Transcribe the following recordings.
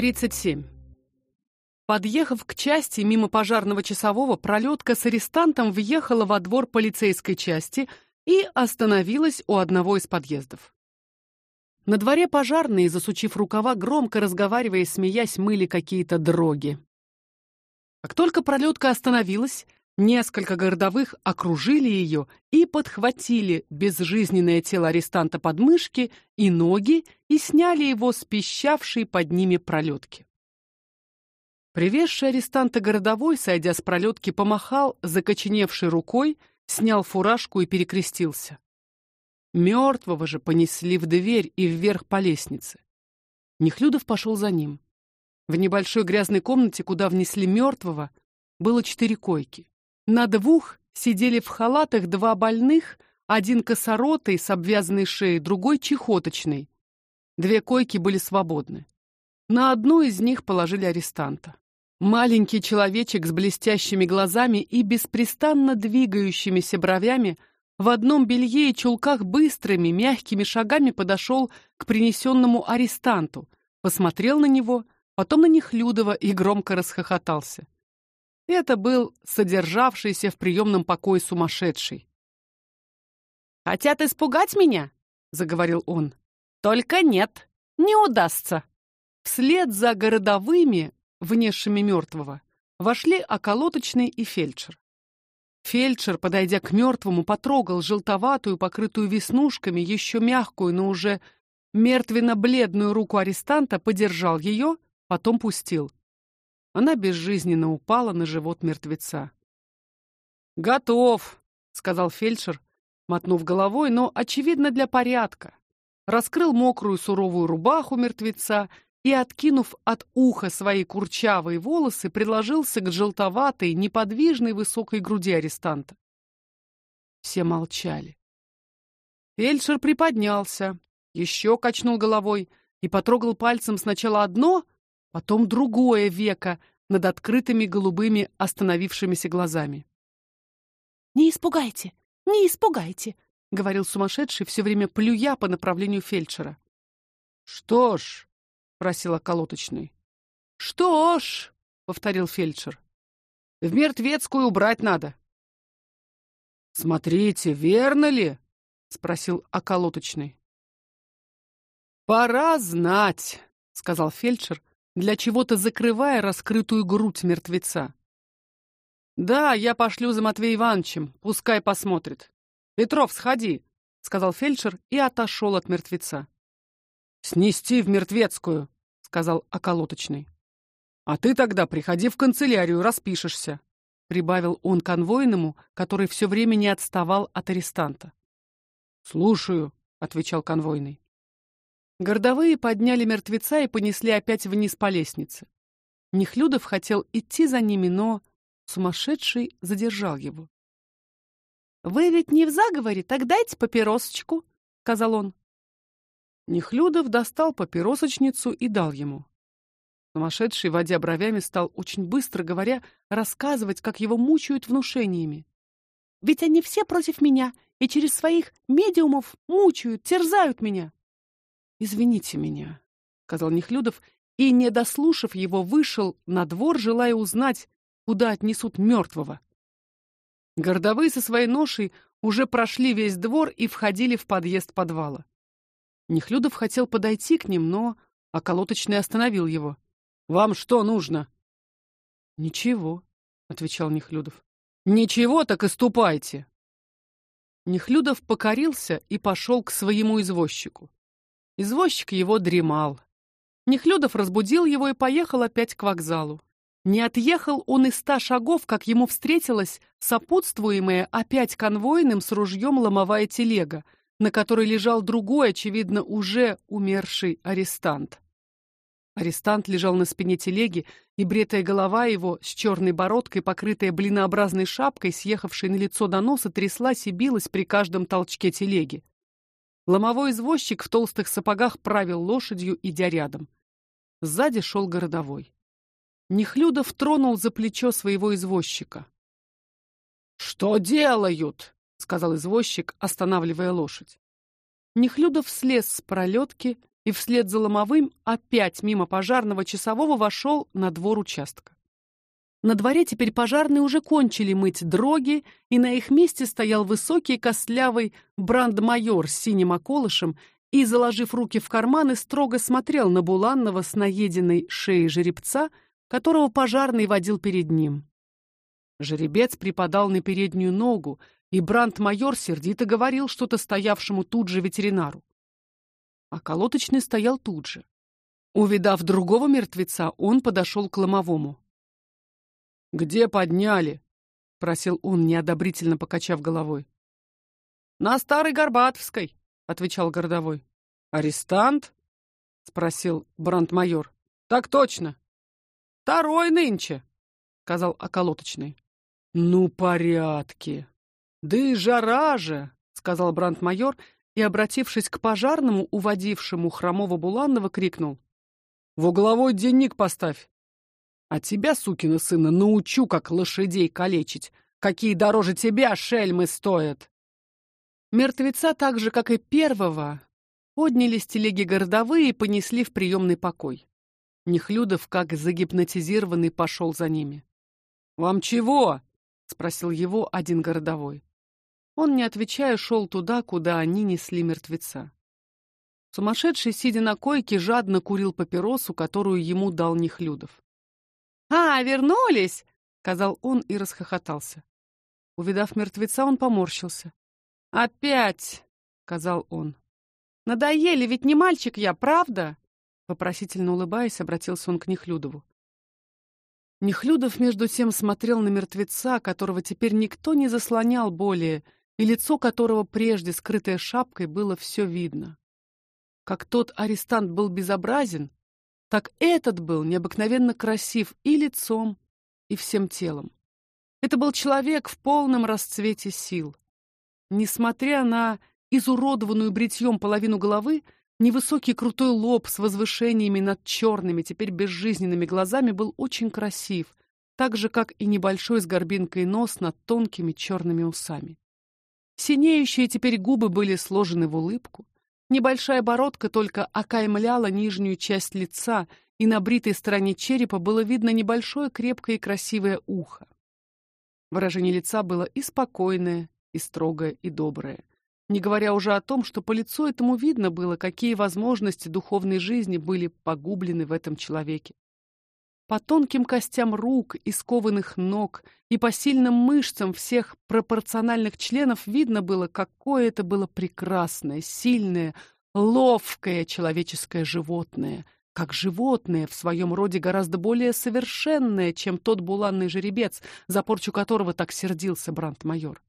37. Подъехав к части мимо пожарного часового, пролетка с арестантом въехала во двор полицейской части и остановилась у одного из подъездов. На дворе пожарные, засучив рукава, громко разговаривая и смеясь, мыли какие-то дроги. Как только пролетка остановилась, несколько городовых окружили ее и подхватили безжизненное тело арестанта под мышки и ноги и сняли его с пищавшей под ними пролетки. Привезший арестанта городовой, сойдя с пролетки, помахал закоченевшей рукой, снял фуражку и перекрестился. Мертвого же понесли в дверь и вверх по лестнице. Нехлюдов пошел за ним. В небольшой грязной комнате, куда внесли мертвого, было четыре койки. На двух сидели в халатах два больных, один косоротый с обвязанной шеей, другой чехоточный. Две койки были свободны. На одну из них положили арестанта. Маленький человечек с блестящими глазами и беспрестанно двигающимися бровями в одном белье и чулках быстрыми, мягкими шагами подошел к принесенному арестанту, посмотрел на него, потом на Нехлюдова и громко расхохотался. Это был содержавшийся в приемном покое сумасшедший. Хотят испугать меня, заговорил он. Только нет, не удастся. Вслед за городовыми внесшими мертвого, вошли околоточный и фельдшер. Фельдшер, подойдя к мертвому, потрогал желтоватую, покрытую веснушками, еще мягкую, но уже мертвенно-бледную руку арестанта, подержал ее, потом пустил. Она безжизненно упала на живот мертвеца. "Готов", сказал фельдшер, мотнув головой, но очевидно для порядка. Раскрыл мокрую суровую рубаху мертвеца и, откинув от уха свои курчавые волосы, приложился к желтоватой, неподвижной высокой груди арестанта. Все молчали. Фельдшер приподнялся, еще качнул головой и потрогал пальцем сначала одно, потом другое веко над открытыми голубыми остановившимися глазами. Не испугайте, не испугайте, говорил сумасшедший, все время плюя по направлению фельдшера. Что ж, просил околоточный. Что ж, повторил фельдшер. В мертвецкую убрать надо. Смотрите, верно ли? спросил околоточный. Пора знать, сказал фельдшер, для чего-то закрывая раскрытую грудь мертвеца. Да, я пошлю за Матвеем Ивановичем, пускай посмотрит. Петров, сходи, сказал фельдшер и отошел от мертвеца. Снести в мертвецкую, сказал околоточный. А ты тогда приходи в канцелярию, распишешься, прибавил он конвойному, который все время не отставал от арестанта. Слушаю, отвечал конвойный. Гордовые подняли мертвеца и понесли опять вниз по лестнице. Нехлюдов хотел идти за ними, но сумасшедший задержал его. Вы ведь не в заговоре, так дайте папиросочку, сказал он. Нехлюдов достал папиросочницу и дал ему. Сумасшедший, водя бровями, стал очень быстро говоря рассказывать, как его мучают внушениями. Ведь они все против меня и через своих медиумов мучают, терзают меня. Извините меня, сказал Нехлюдов и, не дослушав его, вышел на двор, желая узнать, куда отнесут мертвого. Гордовые со своей ношей уже прошли весь двор и входили в подъезд подвала. Нехлюдов хотел подойти к ним, но околоточный остановил его. Вам что нужно? Ничего, отвечал Нехлюдов. Ничего, так и ступайте. Нехлюдов покорился и пошел к своему извозчику. Извозчик его дремал. Нехлюдов разбудил его и поехал опять к вокзалу. Не отъехал он и ста шагов, как ему встретилась сопутствуемая опять конвойным с ружьем ломовая телега, на которой лежал другой, очевидно, уже умерший арестант. Арестант лежал на спине телеги, и бретая голова его с черной бородкой, покрытая блинообразной шапкой, съехавшей на лицо до носа, тряслась и билась при каждом толчке телеги. Ломовой извозчик в толстых сапогах правил лошадью, идя рядом. Сзади шел городовой. Нехлюдов тронул за плечо своего извозчика. Что делают? сказал извозчик, останавливая лошадь. Нехлюдов слез с пролетки и вслед за ломовым опять мимо пожарного часового вошел на двор участка. На дворе теперь пожарные уже кончили мыть дроги, и на их месте стоял высокий костлявый брандмайор с синим околышем и, заложив руки в карманы, строго смотрел на Буланного с наеденной шеей жеребца, которого пожарный водил перед ним. Жеребец припадал на переднюю ногу, и брандмайор сердито говорил что-то стоявшему тут же ветеринару. А колоточный стоял тут же. Увидав другого мертвеца, он подошел к ломовому. Где подняли? просил он, неодобрительно покачав головой. На старой Горбатовской, отвечал городовой. Арестант? спросил брандмайор. Так точно. Второй нынче, сказал околоточный. Ну, порядки. Да и жара же, сказал брандмайор и, обратившись к пожарному, уводившему хромого Буланова, крикнул: "В угловой денник поставь. А тебя, сукина сына, научу, как лошадей калечить. Какие дороже тебя шельмы стоят!» Мертвеца, так же как и первого, подняли с телеги городовые и понесли в приемный покой. Нехлюдов, как загипнотизированный, пошел за ними. Вам чего? спросил его один городовой. Он, не отвечая, шел туда, куда они несли мертвеца. Сумасшедший, сидя на койке, жадно курил папиросу, которую ему дал Нехлюдов. «А, вернулись!» — сказал он и расхохотался. Увидав мертвеца, он поморщился. «Опять!» — сказал он. «Надоели, ведь не мальчик я, правда?» Вопросительно улыбаясь, обратился он к Нехлюдову. Нехлюдов между тем смотрел на мертвеца, которого теперь никто не заслонял более, и лицо которого прежде скрытое шапкой было все видно. Как тот арестант был безобразен, так этот был необыкновенно красив и лицом, и всем телом. Это был человек в полном расцвете сил. Несмотря на изуродованную бритьем половину головы, невысокий крутой лоб с возвышениями над черными, теперь безжизненными глазами был очень красив, так же как и небольшой с горбинкой нос над тонкими черными усами. Синеющие теперь губы были сложены в улыбку, Небольшая бородка только окаймляла нижнюю часть лица, и на бритой стороне черепа было видно небольшое крепкое и красивое ухо. Выражение лица было и спокойное, и строгое, и доброе. Не говоря уже о том, что по лицу этому видно было, какие возможности духовной жизни были погублены в этом человеке. По тонким костям рук и скованных ног и по сильным мышцам всех пропорциональных членов видно было, какое это было прекрасное, сильное, ловкое человеческое животное, как животное в своем роде гораздо более совершенное, чем тот буланный жеребец, за порчу которого так сердился брандмайор.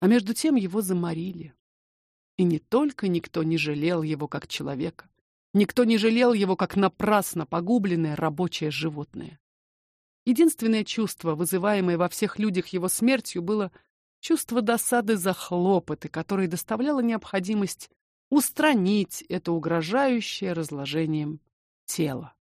А между тем его заморили. И не только никто не жалел его как человека, Никто не жалел его, как напрасно погубленное рабочее животное. Единственное чувство, вызываемое во всех людях его смертью, было чувство досады за хлопоты, которые доставляла необходимость устранить это угрожающее разложением тело.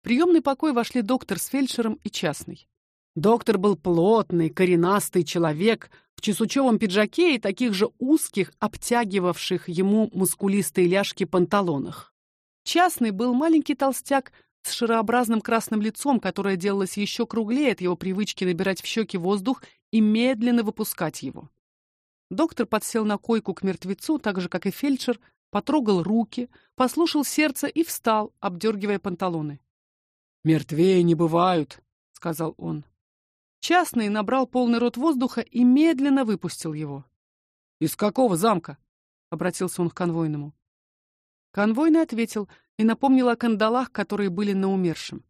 В приемный покой вошли доктор с фельдшером и частный. Доктор был плотный, коренастый человек в чесучевом пиджаке и таких же узких, обтягивавших ему мускулистые ляжки панталонах. Частный был маленький толстяк с шарообразным красным лицом, которое делалось еще круглее от его привычки набирать в щеки воздух и медленно выпускать его. Доктор подсел на койку к мертвецу, так же как и фельдшер, потрогал руки, послушал сердце и встал, обдергивая панталоны. Мертвее не бывают, сказал он. Частный набрал полный рот воздуха и медленно выпустил его. Из какого замка? обратился он к конвойному. Конвойный ответил и напомнил о кандалах, которые были на умершем.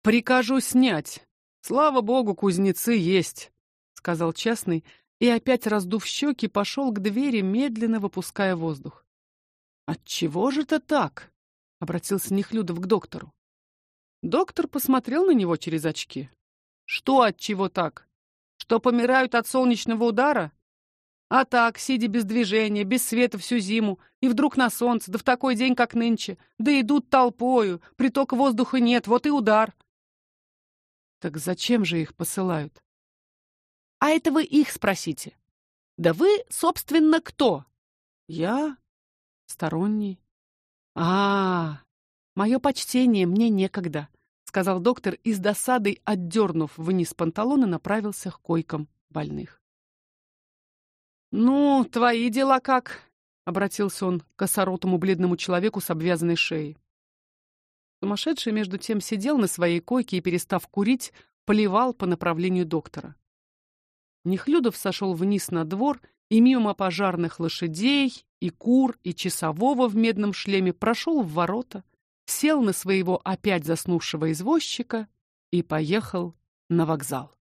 Прикажу снять. Слава богу, кузнецы есть, сказал частный и опять раздув щеки, пошел к двери, медленно выпуская воздух. От чего же это так? обратился Нехлюдов к доктору. Доктор посмотрел на него через очки. Что от чего так? Что помирают от солнечного удара? А так, сидя без движения, без света всю зиму, и вдруг на солнце, да в такой день, как нынче, да идут толпою, притока воздуха нет, вот и удар. Так зачем же их посылают? А это вы их спросите. Да вы, собственно, кто? Я сторонний. А, мое почтение, мне некогда, сказал доктор и с досадой отдернув вниз панталоны, направился к койкам больных. Ну, твои дела как? обратился он к косоротому бледному человеку с обвязанной шеей. Сумасшедший между тем сидел на своей койке и, перестав курить, поливал по направлению доктора. Нехлюдов сошел вниз на двор и мимо пожарных лошадей и кур и часового в медном шлеме прошел в ворота, сел на своего опять заснувшего извозчика и поехал на вокзал.